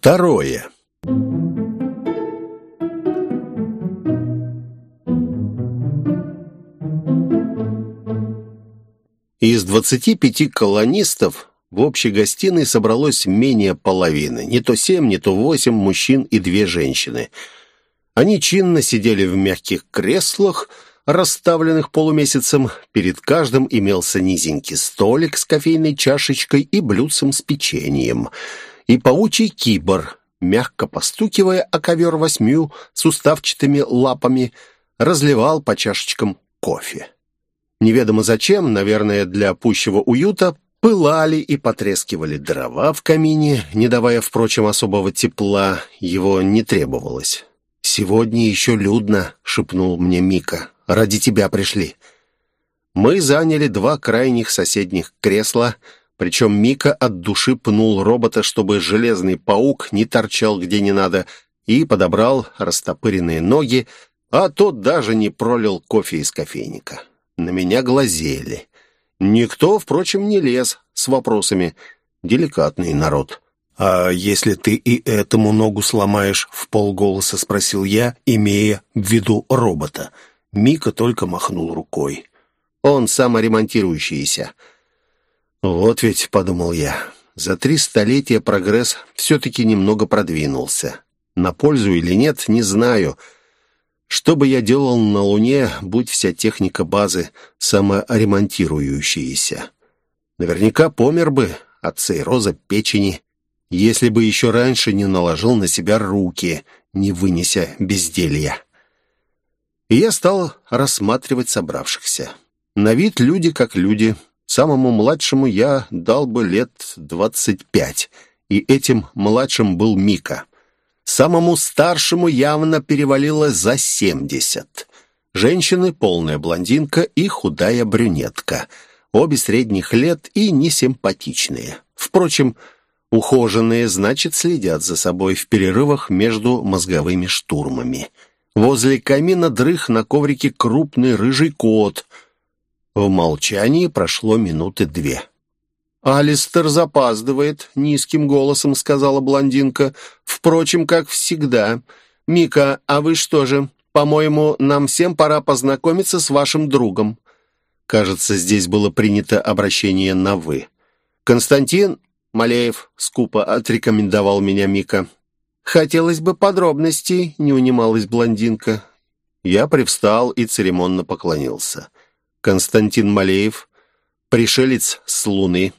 Второе. Из 25 колонистов в общей гостиной собралось менее половины. Не то семь, не то восемь мужчин и две женщины. Они чинно сидели в мягких креслах, расставленных полумесяцем. Перед каждым имелся низенький столик с кофейной чашечкой и блюдцем с печеньем. И паучий кибор, мягко постукивая о ковер восьмью суставчатыми лапами, разливал по чашечкам кофе. Неведомо зачем, наверное, для пущего уюта, пылали и потрескивали дрова в камине, не давая, впрочем, особого тепла, его не требовалось. «Сегодня еще людно», — шепнул мне Мика. «Ради тебя пришли». Мы заняли два крайних соседних кресла, причем Мика от души пнул робота, чтобы железный паук не торчал где не надо, и подобрал растопыренные ноги, а тот даже не пролил кофе из кофейника. На меня глазели. Никто, впрочем, не лез с вопросами. Деликатный народ. «А если ты и этому ногу сломаешь?» — в полголоса спросил я, имея в виду робота. Мика только махнул рукой. «Он саморемонтирующийся». «Вот ведь», — подумал я, — «за три столетия прогресс все-таки немного продвинулся. На пользу или нет, не знаю». Что бы я делал на Луне, будь вся техника базы саморемонтирующаяся? Наверняка помер бы от цирроза печени, если бы еще раньше не наложил на себя руки, не вынеся безделья. И я стал рассматривать собравшихся. На вид люди как люди. Самому младшему я дал бы лет двадцать пять, и этим младшим был Мика. Самому старшему явно перевалило за семьдесят. Женщины, полная блондинка и худая брюнетка. Обе средних лет и несимпатичные. Впрочем, ухоженные, значит, следят за собой в перерывах между мозговыми штурмами. Возле камина дрых на коврике крупный рыжий кот. В молчании прошло минуты две. «Алистер запаздывает», — низким голосом сказала блондинка. «Впрочем, как всегда. Мика, а вы что же? По-моему, нам всем пора познакомиться с вашим другом». Кажется, здесь было принято обращение на «вы». «Константин Малеев», — скупо отрекомендовал меня Мика. «Хотелось бы подробностей», — не унималась блондинка. Я привстал и церемонно поклонился. Константин Малеев, пришелец с Луны,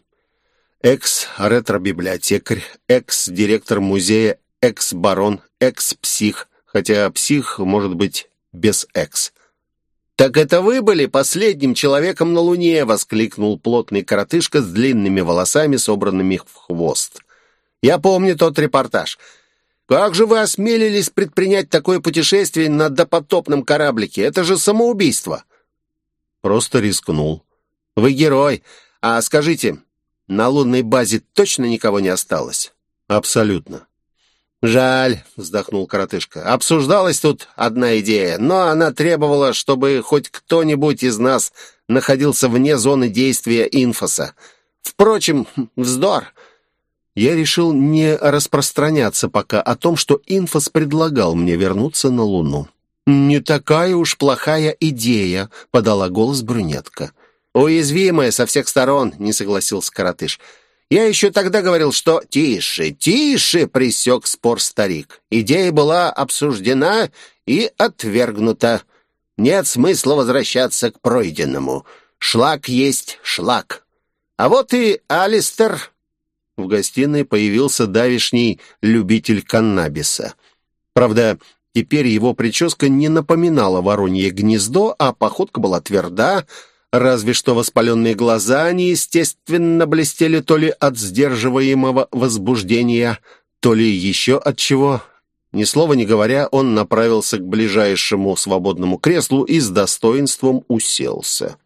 экс-ретро-библиотекарь, экс-директор музея, экс-барон, экс-псих, хотя псих может быть без экс. «Так это вы были последним человеком на Луне!» — воскликнул плотный коротышка с длинными волосами, собранными в хвост. «Я помню тот репортаж. Как же вы осмелились предпринять такое путешествие на допотопном кораблике? Это же самоубийство!» «Просто рискнул». «Вы герой. А скажите, на лунной базе точно никого не осталось?» «Абсолютно». «Жаль», — вздохнул коротышка. «Обсуждалась тут одна идея, но она требовала, чтобы хоть кто-нибудь из нас находился вне зоны действия инфоса. Впрочем, вздор». Я решил не распространяться пока о том, что инфос предлагал мне вернуться на Луну. «Не такая уж плохая идея», — подала голос брюнетка. «Уязвимая со всех сторон», — не согласился коротыш. «Я еще тогда говорил, что...» «Тише, тише!» — присек спор старик. «Идея была обсуждена и отвергнута. Нет смысла возвращаться к пройденному. Шлак есть шлак. А вот и Алистер...» В гостиной появился давишний любитель каннабиса. Правда, теперь его прическа не напоминала воронье гнездо, а походка была тверда, разве что воспаленные глаза неестественно блестели то ли от сдерживаемого возбуждения, то ли еще от чего. Ни слова не говоря, он направился к ближайшему свободному креслу и с достоинством уселся.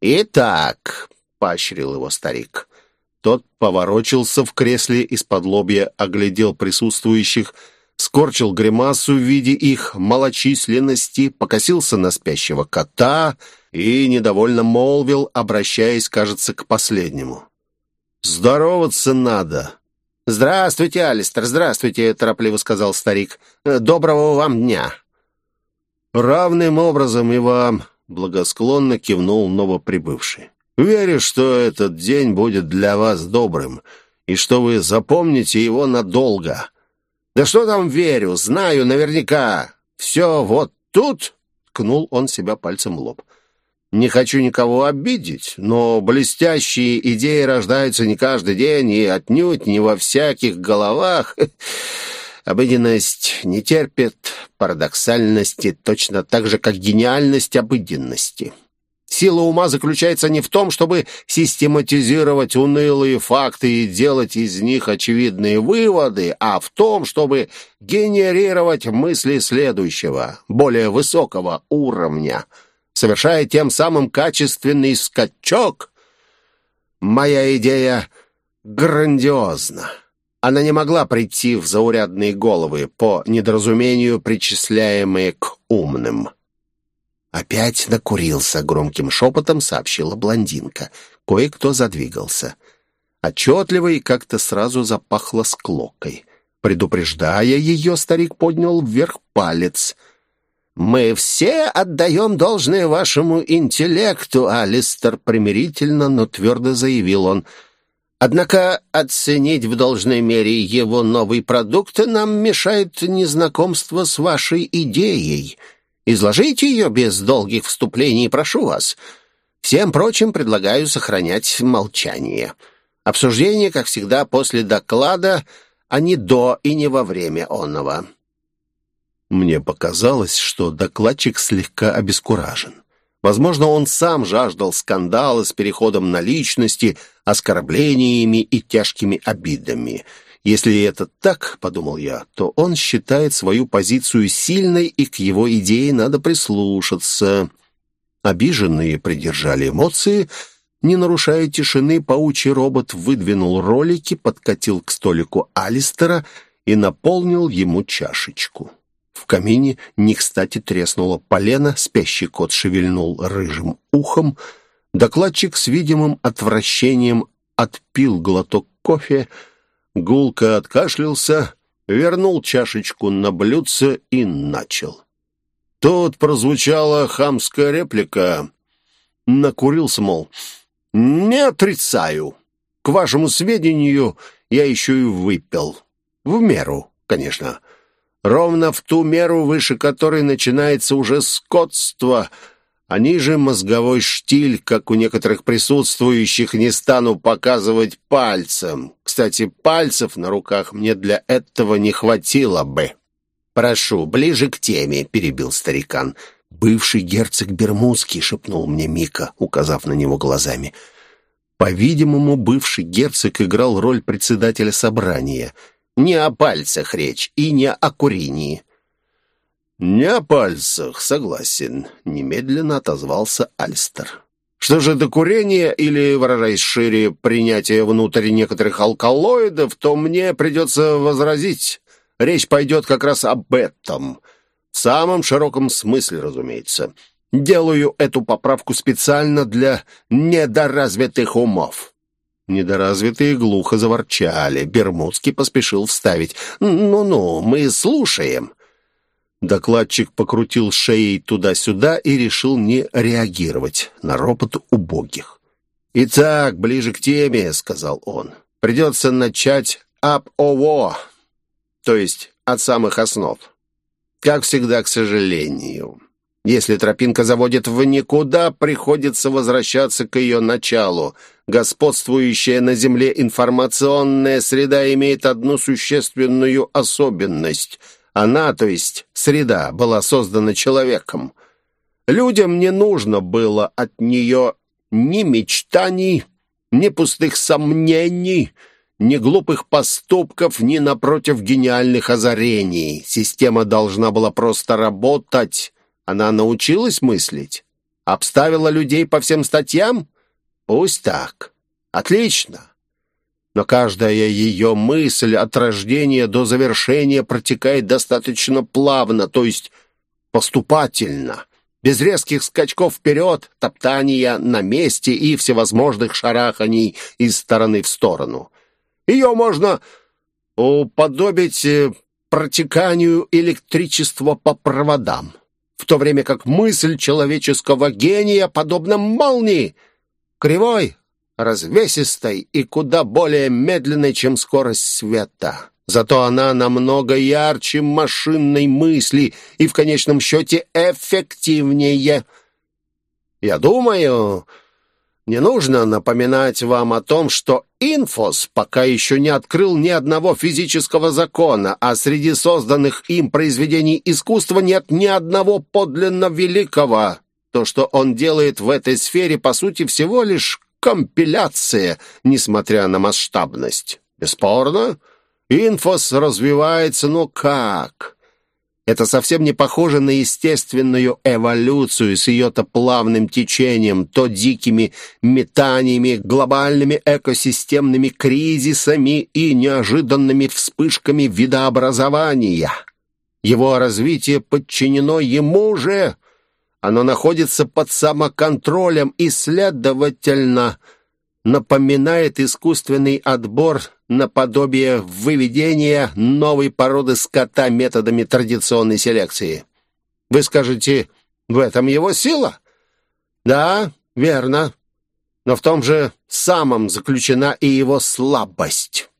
«Итак», — поощрил его старик, — тот поворочился в кресле из-под лобья, оглядел присутствующих, скорчил гримасу в виде их малочисленности, покосился на спящего кота — и недовольно молвил, обращаясь, кажется, к последнему. «Здороваться надо. «Здравствуйте, Алистер, здравствуйте», — торопливо сказал старик. «Доброго вам дня». «Равным образом и вам», — благосклонно кивнул новоприбывший. «Верю, что этот день будет для вас добрым, и что вы запомните его надолго». «Да что там верю, знаю наверняка. Все вот тут», — ткнул он себя пальцем в лоб. «Не хочу никого обидеть, но блестящие идеи рождаются не каждый день и отнюдь не во всяких головах». Обыденность не терпит парадоксальности точно так же, как гениальность обыденности. Сила ума заключается не в том, чтобы систематизировать унылые факты и делать из них очевидные выводы, а в том, чтобы генерировать мысли следующего, более высокого уровня, совершая тем самым качественный скачок. Моя идея грандиозна. Она не могла прийти в заурядные головы, по недоразумению причисляемые к умным. «Опять накурился», — громким шепотом сообщила блондинка. Кое-кто задвигался. Отчетливо и как-то сразу запахло склокой. Предупреждая ее, старик поднял вверх палец. «Мы все отдаем должное вашему интеллекту», — Алистер примирительно, но твердо заявил он — Однако оценить в должной мере его новый продукт нам мешает незнакомство с вашей идеей. Изложите ее без долгих вступлений, прошу вас. Всем прочим предлагаю сохранять молчание. Обсуждение, как всегда, после доклада, а не до и не во время онного». Мне показалось, что докладчик слегка обескуражен. Возможно, он сам жаждал скандала с переходом на личности, оскорблениями и тяжкими обидами. Если это так, подумал я, то он считает свою позицию сильной, и к его идее надо прислушаться. Обиженные придержали эмоции. Не нарушая тишины, паучий робот выдвинул ролики, подкатил к столику Алистера и наполнил ему чашечку. В камине не кстати треснуло полено, спящий кот шевельнул рыжим ухом. Докладчик с видимым отвращением отпил глоток кофе, гулко откашлялся, вернул чашечку на блюдце и начал. Тут прозвучала хамская реплика. Накурился, мол, «Не отрицаю. К вашему сведению, я еще и выпил. В меру, конечно ровно в ту меру, выше которой начинается уже скотство, а ниже мозговой штиль, как у некоторых присутствующих, не стану показывать пальцем. Кстати, пальцев на руках мне для этого не хватило бы. «Прошу, ближе к теме», — перебил старикан. «Бывший герцог Бермудский», — шепнул мне Мика, указав на него глазами. По-видимому, бывший герцог играл роль председателя собрания — не о пальцах речь и не о курении». «Не о пальцах, согласен», — немедленно отозвался Альстер. «Что же это курение или, выражаясь шире, принятие внутрь некоторых алкалоидов, то мне придется возразить. Речь пойдет как раз об этом. В самом широком смысле, разумеется. Делаю эту поправку специально для недоразвитых умов». Недоразвитые глухо заворчали. Бермудский поспешил вставить. «Ну-ну, мы слушаем». Докладчик покрутил шеей туда-сюда и решил не реагировать на ропот убогих. «Итак, ближе к теме», — сказал он. «Придется начать об ОВО, то есть от самых основ. Как всегда, к сожалению». Если тропинка заводит в никуда, приходится возвращаться к ее началу. Господствующая на Земле информационная среда имеет одну существенную особенность. Она, то есть среда, была создана человеком. Людям не нужно было от нее ни мечтаний, ни пустых сомнений, ни глупых поступков, ни, напротив, гениальных озарений. Система должна была просто работать, она научилась мыслить? Обставила людей по всем статьям? Пусть так. Отлично. Но каждая ее мысль от рождения до завершения протекает достаточно плавно, то есть поступательно, без резких скачков вперед, топтания на месте и всевозможных шараханий из стороны в сторону. Ее можно уподобить э, протеканию электричества по проводам, в то время как мысль человеческого гения подобна молнии, кривой, развесистой и куда более медленной, чем скорость света. Зато она намного ярче машинной мысли и в конечном счете эффективнее. Я думаю, не нужно напоминать вам о том, что Инфос пока еще не открыл ни одного физического закона, а среди созданных им произведений искусства нет ни одного подлинно великого. То, что он делает в этой сфере, по сути, всего лишь компиляция, несмотря на масштабность. Бесспорно, Инфос развивается, но как? Это совсем не похоже на естественную эволюцию с ее-то плавным течением, то дикими метаниями, глобальными экосистемными кризисами и неожиданными вспышками видообразования. Его развитие подчинено ему же. Оно находится под самоконтролем и, следовательно, напоминает искусственный отбор наподобие выведения новой породы скота методами традиционной селекции. Вы скажете, в этом его сила? Да, верно. Но в том же самом заключена и его слабость.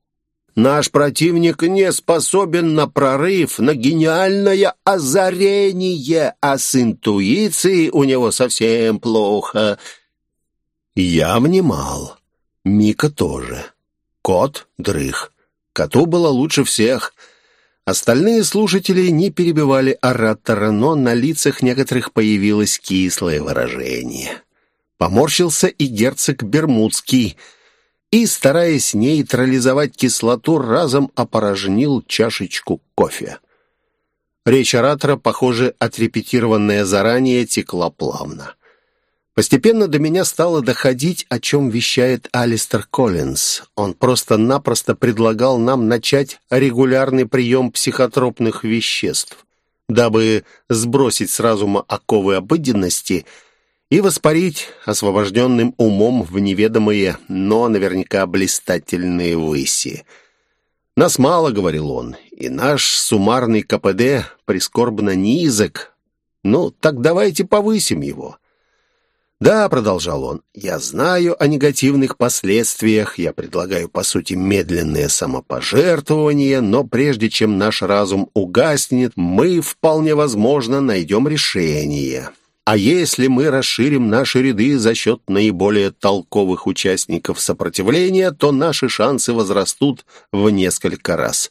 Наш противник не способен на прорыв, на гениальное озарение, а с интуицией у него совсем плохо. Я внимал. Мика тоже. Кот дрых. Коту было лучше всех. Остальные слушатели не перебивали оратора, но на лицах некоторых появилось кислое выражение. Поморщился и герцог Бермудский и, стараясь нейтрализовать кислоту, разом опорожнил чашечку кофе. Речь оратора, похоже, отрепетированная заранее, текла плавно. Постепенно до меня стало доходить, о чем вещает Алистер Коллинз. Он просто-напросто предлагал нам начать регулярный прием психотропных веществ, дабы сбросить с разума оковы обыденности и воспарить освобожденным умом в неведомые, но наверняка блистательные выси. «Нас мало», — говорил он, — «и наш суммарный КПД прискорбно низок. Ну, так давайте повысим его». «Да», — продолжал он, — «я знаю о негативных последствиях, я предлагаю, по сути, медленное самопожертвование, но прежде чем наш разум угаснет, мы, вполне возможно, найдем решение. А если мы расширим наши ряды за счет наиболее толковых участников сопротивления, то наши шансы возрастут в несколько раз».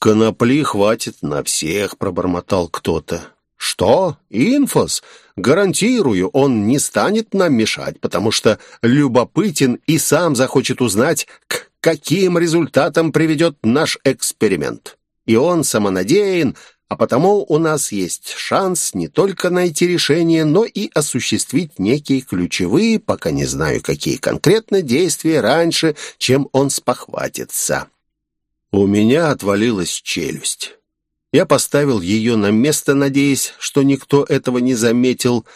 «Конопли хватит на всех», — пробормотал кто-то. «Что? Инфос? Гарантирую, он не станет нам мешать, потому что любопытен и сам захочет узнать, к каким результатам приведет наш эксперимент. И он самонадеян, а потому у нас есть шанс не только найти решение, но и осуществить некие ключевые, пока не знаю, какие конкретно действия раньше, чем он спохватится». У меня отвалилась челюсть. Я поставил ее на место, надеясь, что никто этого не заметил,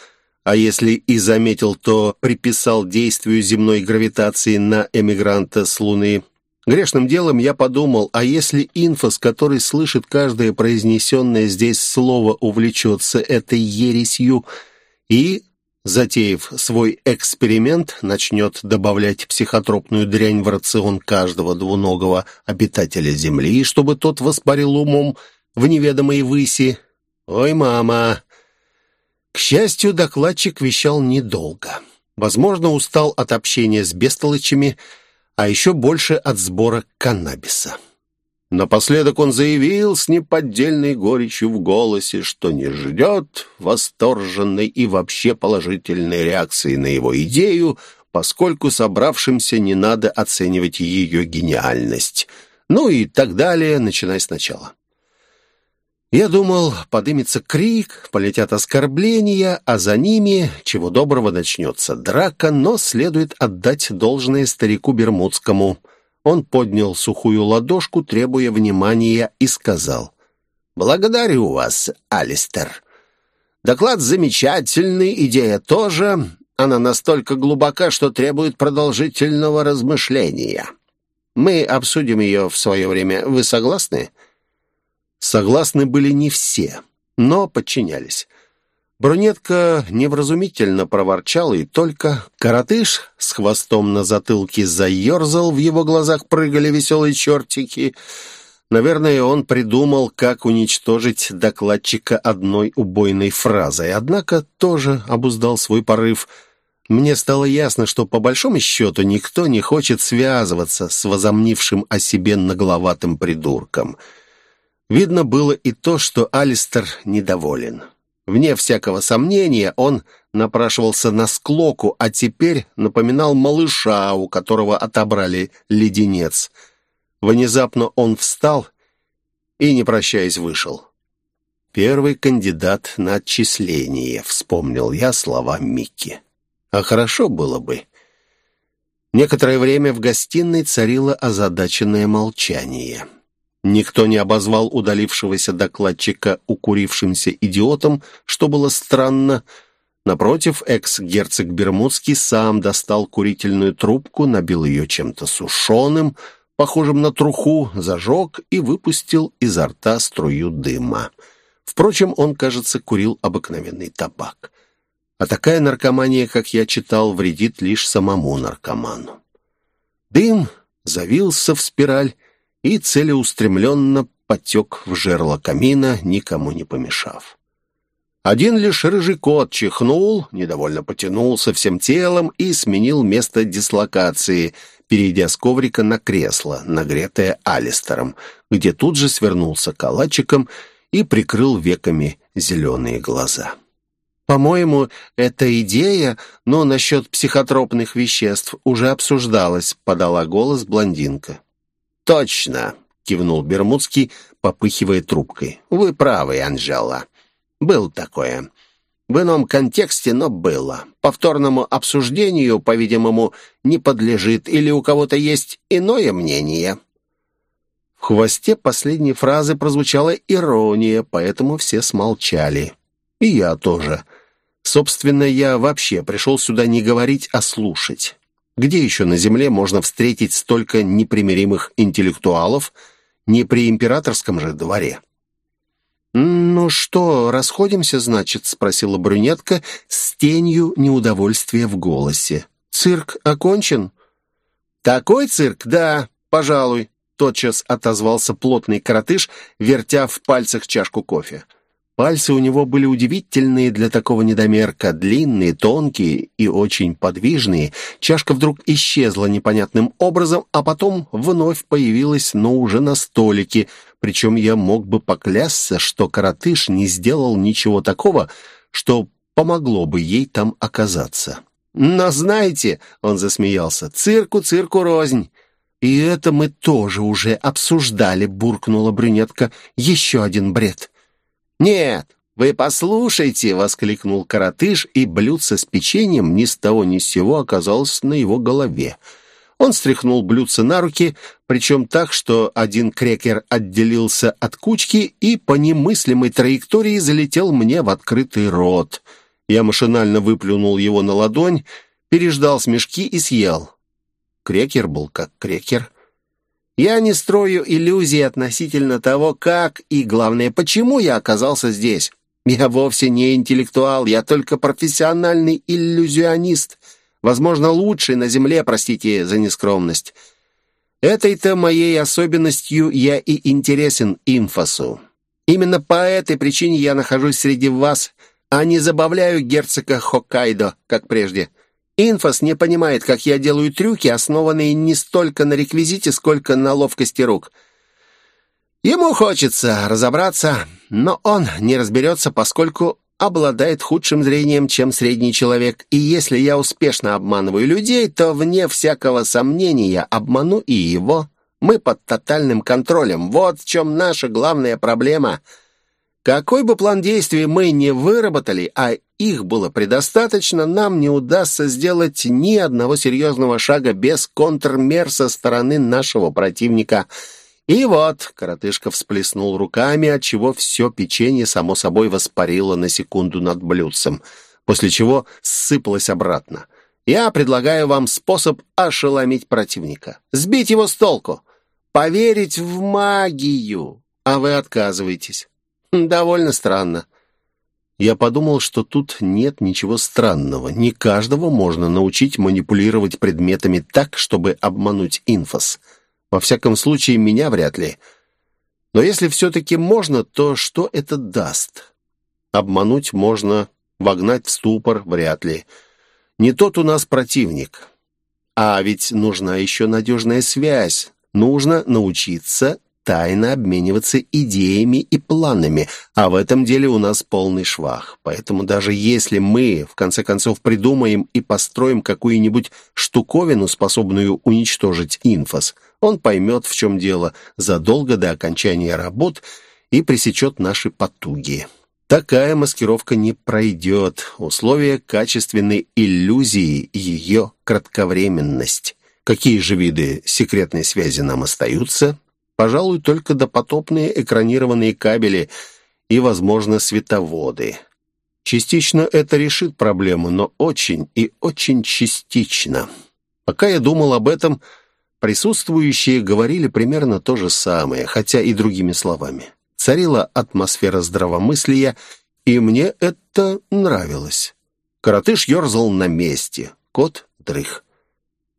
а если и заметил, то приписал действию земной гравитации на эмигранта с Луны. Грешным делом я подумал, а если инфос, который слышит каждое произнесенное здесь слово, увлечется этой ересью и, затеяв свой эксперимент, начнет добавлять психотропную дрянь в рацион каждого двуногого обитателя Земли, чтобы тот воспарил умом, в неведомой выси. «Ой, мама!» К счастью, докладчик вещал недолго. Возможно, устал от общения с бестолочами, а еще больше от сбора каннабиса. Напоследок он заявил с неподдельной горечью в голосе, что не ждет восторженной и вообще положительной реакции на его идею, поскольку собравшимся не надо оценивать ее гениальность. Ну и так далее, начиная сначала. Я думал, подымется крик, полетят оскорбления, а за ними, чего доброго, начнется драка, но следует отдать должное старику Бермудскому. Он поднял сухую ладошку, требуя внимания, и сказал, «Благодарю вас, Алистер. Доклад замечательный, идея тоже. Она настолько глубока, что требует продолжительного размышления. Мы обсудим ее в свое время. Вы согласны?» Согласны были не все, но подчинялись. Брунетка невразумительно проворчал, и только коротыш с хвостом на затылке заерзал, в его глазах прыгали веселые чертики. Наверное, он придумал, как уничтожить докладчика одной убойной фразой, однако тоже обуздал свой порыв. Мне стало ясно, что по большому счету никто не хочет связываться с возомнившим о себе нагловатым придурком. Видно было и то, что Алистер недоволен. Вне всякого сомнения, он напрашивался на склоку, а теперь напоминал малыша, у которого отобрали леденец. Внезапно он встал и, не прощаясь, вышел. «Первый кандидат на отчисление», — вспомнил я слова Микки. «А хорошо было бы». Некоторое время в гостиной царило озадаченное молчание. Никто не обозвал удалившегося докладчика укурившимся идиотом, что было странно. Напротив, экс-герцог Бермудский сам достал курительную трубку, набил ее чем-то сушеным, похожим на труху, зажег и выпустил изо рта струю дыма. Впрочем, он, кажется, курил обыкновенный табак. А такая наркомания, как я читал, вредит лишь самому наркоману. Дым завился в спираль, и целеустремленно потек в жерло камина, никому не помешав. Один лишь рыжий кот чихнул, недовольно потянулся всем телом и сменил место дислокации, перейдя с коврика на кресло, нагретое Алистером, где тут же свернулся калачиком и прикрыл веками зеленые глаза. «По-моему, эта идея, но насчет психотропных веществ уже обсуждалась», — подала голос блондинка. «Точно!» — кивнул Бермудский, попыхивая трубкой. «Вы правы, Анжела. Был такое. В ином контексте, но было. Повторному обсуждению, по-видимому, не подлежит, или у кого-то есть иное мнение». В хвосте последней фразы прозвучала ирония, поэтому все смолчали. И я тоже. Собственно, я вообще пришел сюда не говорить, а слушать. Где еще на Земле можно встретить столько непримиримых интеллектуалов, не при императорском же дворе? «Ну что, расходимся, значит?» — спросила брюнетка с тенью неудовольствия в голосе. «Цирк окончен?» «Такой цирк, да, пожалуй», — тотчас отозвался плотный коротыш, вертя в пальцах чашку кофе. Пальцы у него были удивительные для такого недомерка, длинные, тонкие и очень подвижные. Чашка вдруг исчезла непонятным образом, а потом вновь появилась, но уже на столике. Причем я мог бы поклясться, что коротыш не сделал ничего такого, что помогло бы ей там оказаться. «Но знаете», — он засмеялся, — «цирку, цирку рознь». «И это мы тоже уже обсуждали», — буркнула брюнетка. «Еще один бред». «Нет, вы послушайте!» — воскликнул коротыш, и блюдце с печеньем ни с того ни с сего оказалось на его голове. Он стряхнул блюдце на руки, причем так, что один крекер отделился от кучки и по немыслимой траектории залетел мне в открытый рот. Я машинально выплюнул его на ладонь, переждал смешки и съел. Крекер был как крекер. Я не строю иллюзий относительно того, как и, главное, почему я оказался здесь. Я вовсе не интеллектуал, я только профессиональный иллюзионист. Возможно, лучший на Земле, простите за нескромность. Этой-то моей особенностью я и интересен инфосу. Именно по этой причине я нахожусь среди вас, а не забавляю герцога Хоккайдо, как прежде. Инфос не понимает, как я делаю трюки, основанные не столько на реквизите, сколько на ловкости рук. Ему хочется разобраться, но он не разберется, поскольку обладает худшим зрением, чем средний человек, и если я успешно обманываю людей, то, вне всякого сомнения, обману и его. Мы под тотальным контролем. Вот в чем наша главная проблема — какой бы план действий мы не выработали, а их было предостаточно, нам не удастся сделать ни одного серьезного шага без контрмер со стороны нашего противника. И вот, коротышка всплеснул руками, отчего все печенье само собой воспарило на секунду над блюдцем, после чего ссыпалось обратно. Я предлагаю вам способ ошеломить противника, сбить его с толку, поверить в магию, а вы отказываетесь. Довольно странно. Я подумал, что тут нет ничего странного. Не каждого можно научить манипулировать предметами так, чтобы обмануть инфос. Во всяком случае, меня вряд ли. Но если все-таки можно, то что это даст? Обмануть можно, вогнать в ступор вряд ли. Не тот у нас противник. А ведь нужна еще надежная связь. Нужно научиться тайно обмениваться идеями и планами, а в этом деле у нас полный швах. Поэтому даже если мы, в конце концов, придумаем и построим какую-нибудь штуковину, способную уничтожить инфос, он поймет, в чем дело, задолго до окончания работ и пресечет наши потуги. Такая маскировка не пройдет. Условие качественной иллюзии – ее кратковременность. Какие же виды секретной связи нам остаются? Пожалуй, только допотопные экранированные кабели и, возможно, световоды. Частично это решит проблему, но очень и очень частично. Пока я думал об этом, присутствующие говорили примерно то же самое, хотя и другими словами. Царила атмосфера здравомыслия, и мне это нравилось. Коротыш ерзал на месте, кот дрых.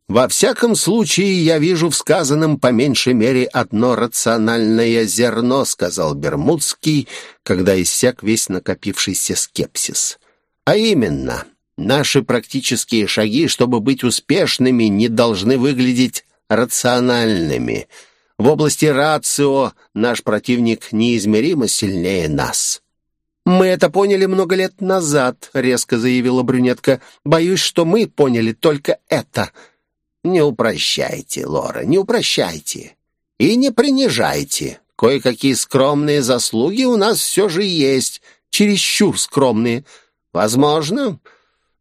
«Во всяком случае, я вижу в сказанном по меньшей мере одно рациональное зерно», сказал Бермудский, когда иссяк весь накопившийся скепсис. «А именно, наши практические шаги, чтобы быть успешными, не должны выглядеть рациональными. В области рацио наш противник неизмеримо сильнее нас». «Мы это поняли много лет назад», — резко заявила брюнетка. «Боюсь, что мы поняли только это». Не упрощайте, Лора, не упрощайте. И не принижайте. Кое-какие скромные заслуги у нас все же есть, чересчур скромные. Возможно.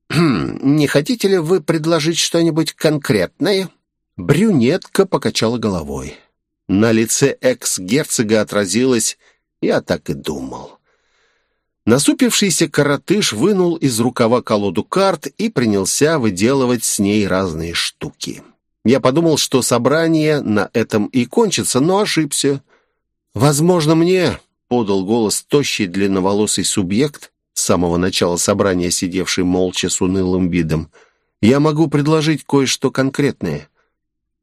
Не хотите ли вы предложить что-нибудь конкретное?» Брюнетка покачала головой. На лице экс-герцога отразилось «я так и думал». Насупившийся коротыш вынул из рукава колоду карт и принялся выделывать с ней разные штуки. Я подумал, что собрание на этом и кончится, но ошибся. «Возможно, мне», — подал голос тощий длинноволосый субъект, с самого начала собрания сидевший молча с унылым видом, «я могу предложить кое-что конкретное».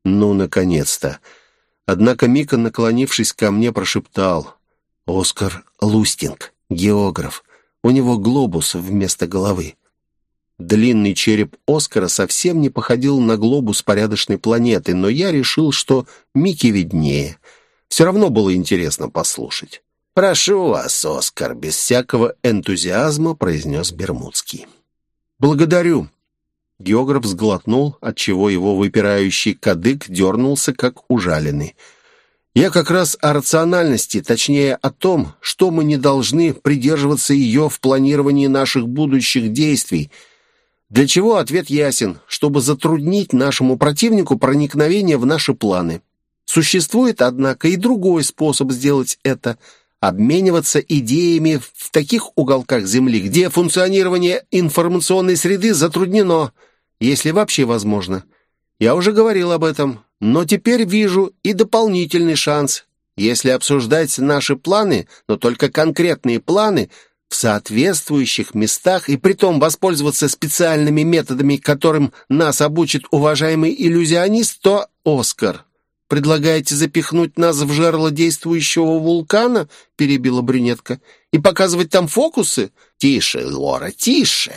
«Ну, наконец-то!» Однако Мика, наклонившись ко мне, прошептал «Оскар Лустинг». Географ. У него глобус вместо головы. Длинный череп Оскара совсем не походил на глобус порядочной планеты, но я решил, что Микки виднее. Все равно было интересно послушать. «Прошу вас, Оскар», — без всякого энтузиазма произнес Бермудский. «Благодарю». Географ сглотнул, отчего его выпирающий кадык дернулся, как ужаленный. Я как раз о рациональности, точнее о том, что мы не должны придерживаться ее в планировании наших будущих действий. Для чего ответ ясен, чтобы затруднить нашему противнику проникновение в наши планы. Существует, однако, и другой способ сделать это – обмениваться идеями в таких уголках Земли, где функционирование информационной среды затруднено, если вообще возможно. Я уже говорил об этом. Но теперь вижу и дополнительный шанс. Если обсуждать наши планы, но только конкретные планы, в соответствующих местах и притом воспользоваться специальными методами, которым нас обучит уважаемый иллюзионист, то Оскар. «Предлагаете запихнуть нас в жерло действующего вулкана?» — перебила брюнетка. «И показывать там фокусы?» «Тише, Лора, тише!»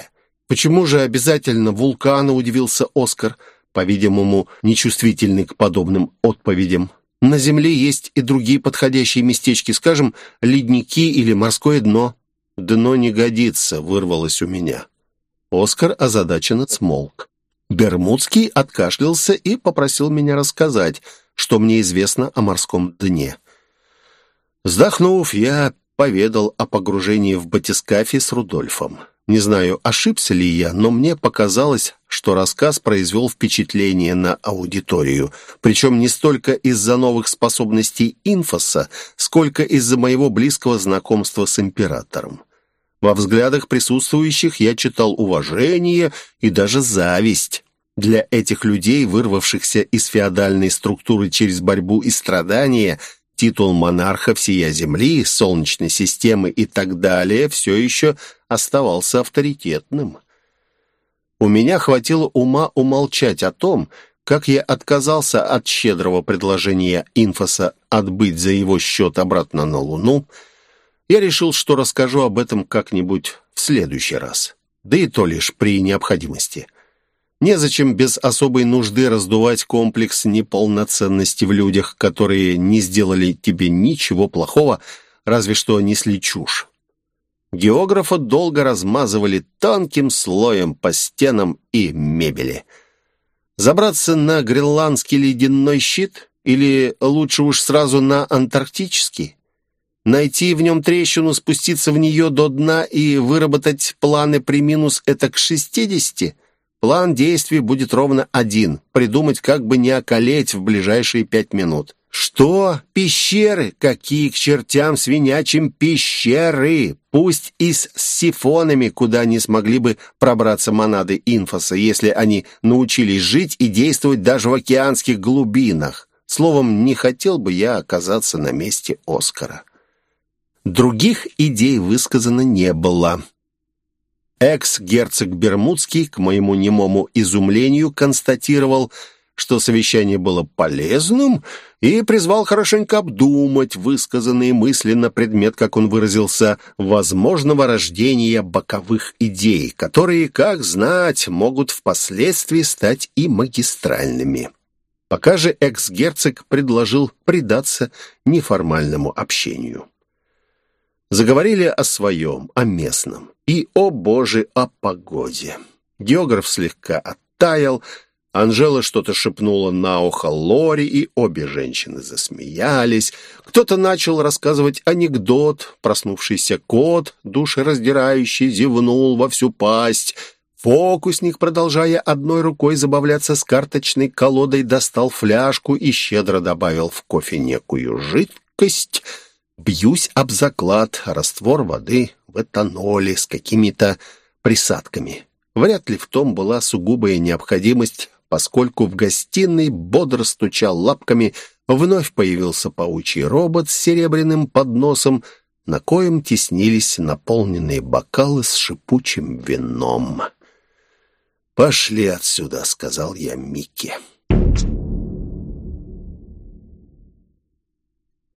«Почему же обязательно вулкана?» — удивился Оскар. «Оскар» по-видимому, нечувствительный к подобным отповедям. На Земле есть и другие подходящие местечки, скажем, ледники или морское дно. «Дно не годится», — вырвалось у меня. Оскар озадаченно смолк. Бермудский откашлялся и попросил меня рассказать, что мне известно о морском дне. Вздохнув, я поведал о погружении в батискафе с Рудольфом. Не знаю, ошибся ли я, но мне показалось, что рассказ произвел впечатление на аудиторию, причем не столько из-за новых способностей инфоса, сколько из-за моего близкого знакомства с императором. Во взглядах присутствующих я читал уважение и даже зависть. Для этих людей, вырвавшихся из феодальной структуры через борьбу и страдания, титул монарха всея Земли, Солнечной системы и так далее все еще оставался авторитетным. У меня хватило ума умолчать о том, как я отказался от щедрого предложения Инфоса отбыть за его счет обратно на Луну, я решил, что расскажу об этом как-нибудь в следующий раз. Да и то лишь при необходимости. Незачем без особой нужды раздувать комплекс неполноценности в людях, которые не сделали тебе ничего плохого, разве что несли чушь. Географа долго размазывали тонким слоем по стенам и мебели. Забраться на гренландский ледяной щит или лучше уж сразу на антарктический? Найти в нем трещину, спуститься в нее до дна и выработать планы при минус это к 60? План действий будет ровно один – придумать, как бы не околеть в ближайшие пять минут. «Что? Пещеры? Какие к чертям свинячим пещеры? Пусть и с сифонами, куда не смогли бы пробраться монады инфоса, если они научились жить и действовать даже в океанских глубинах. Словом, не хотел бы я оказаться на месте Оскара». Других идей высказано не было. Экс-герцог Бермудский, к моему немому изумлению, констатировал – что совещание было полезным, и призвал хорошенько обдумать высказанные мысли на предмет, как он выразился, возможного рождения боковых идей, которые, как знать, могут впоследствии стать и магистральными. Пока же экс-герцог предложил предаться неформальному общению. Заговорили о своем, о местном и, о боже, о погоде. Географ слегка оттаял, Анжела что-то шепнула на ухо Лори, и обе женщины засмеялись. Кто-то начал рассказывать анекдот. Проснувшийся кот, душераздирающий, зевнул во всю пасть. Фокусник, продолжая одной рукой забавляться с карточной колодой, достал фляжку и щедро добавил в кофе некую жидкость. Бьюсь об заклад, раствор воды в этаноле с какими-то присадками. Вряд ли в том была сугубая необходимость поскольку в гостиной бодро стучал лапками, вновь появился паучий робот с серебряным подносом, на коем теснились наполненные бокалы с шипучим вином. «Пошли отсюда», — сказал я Микки.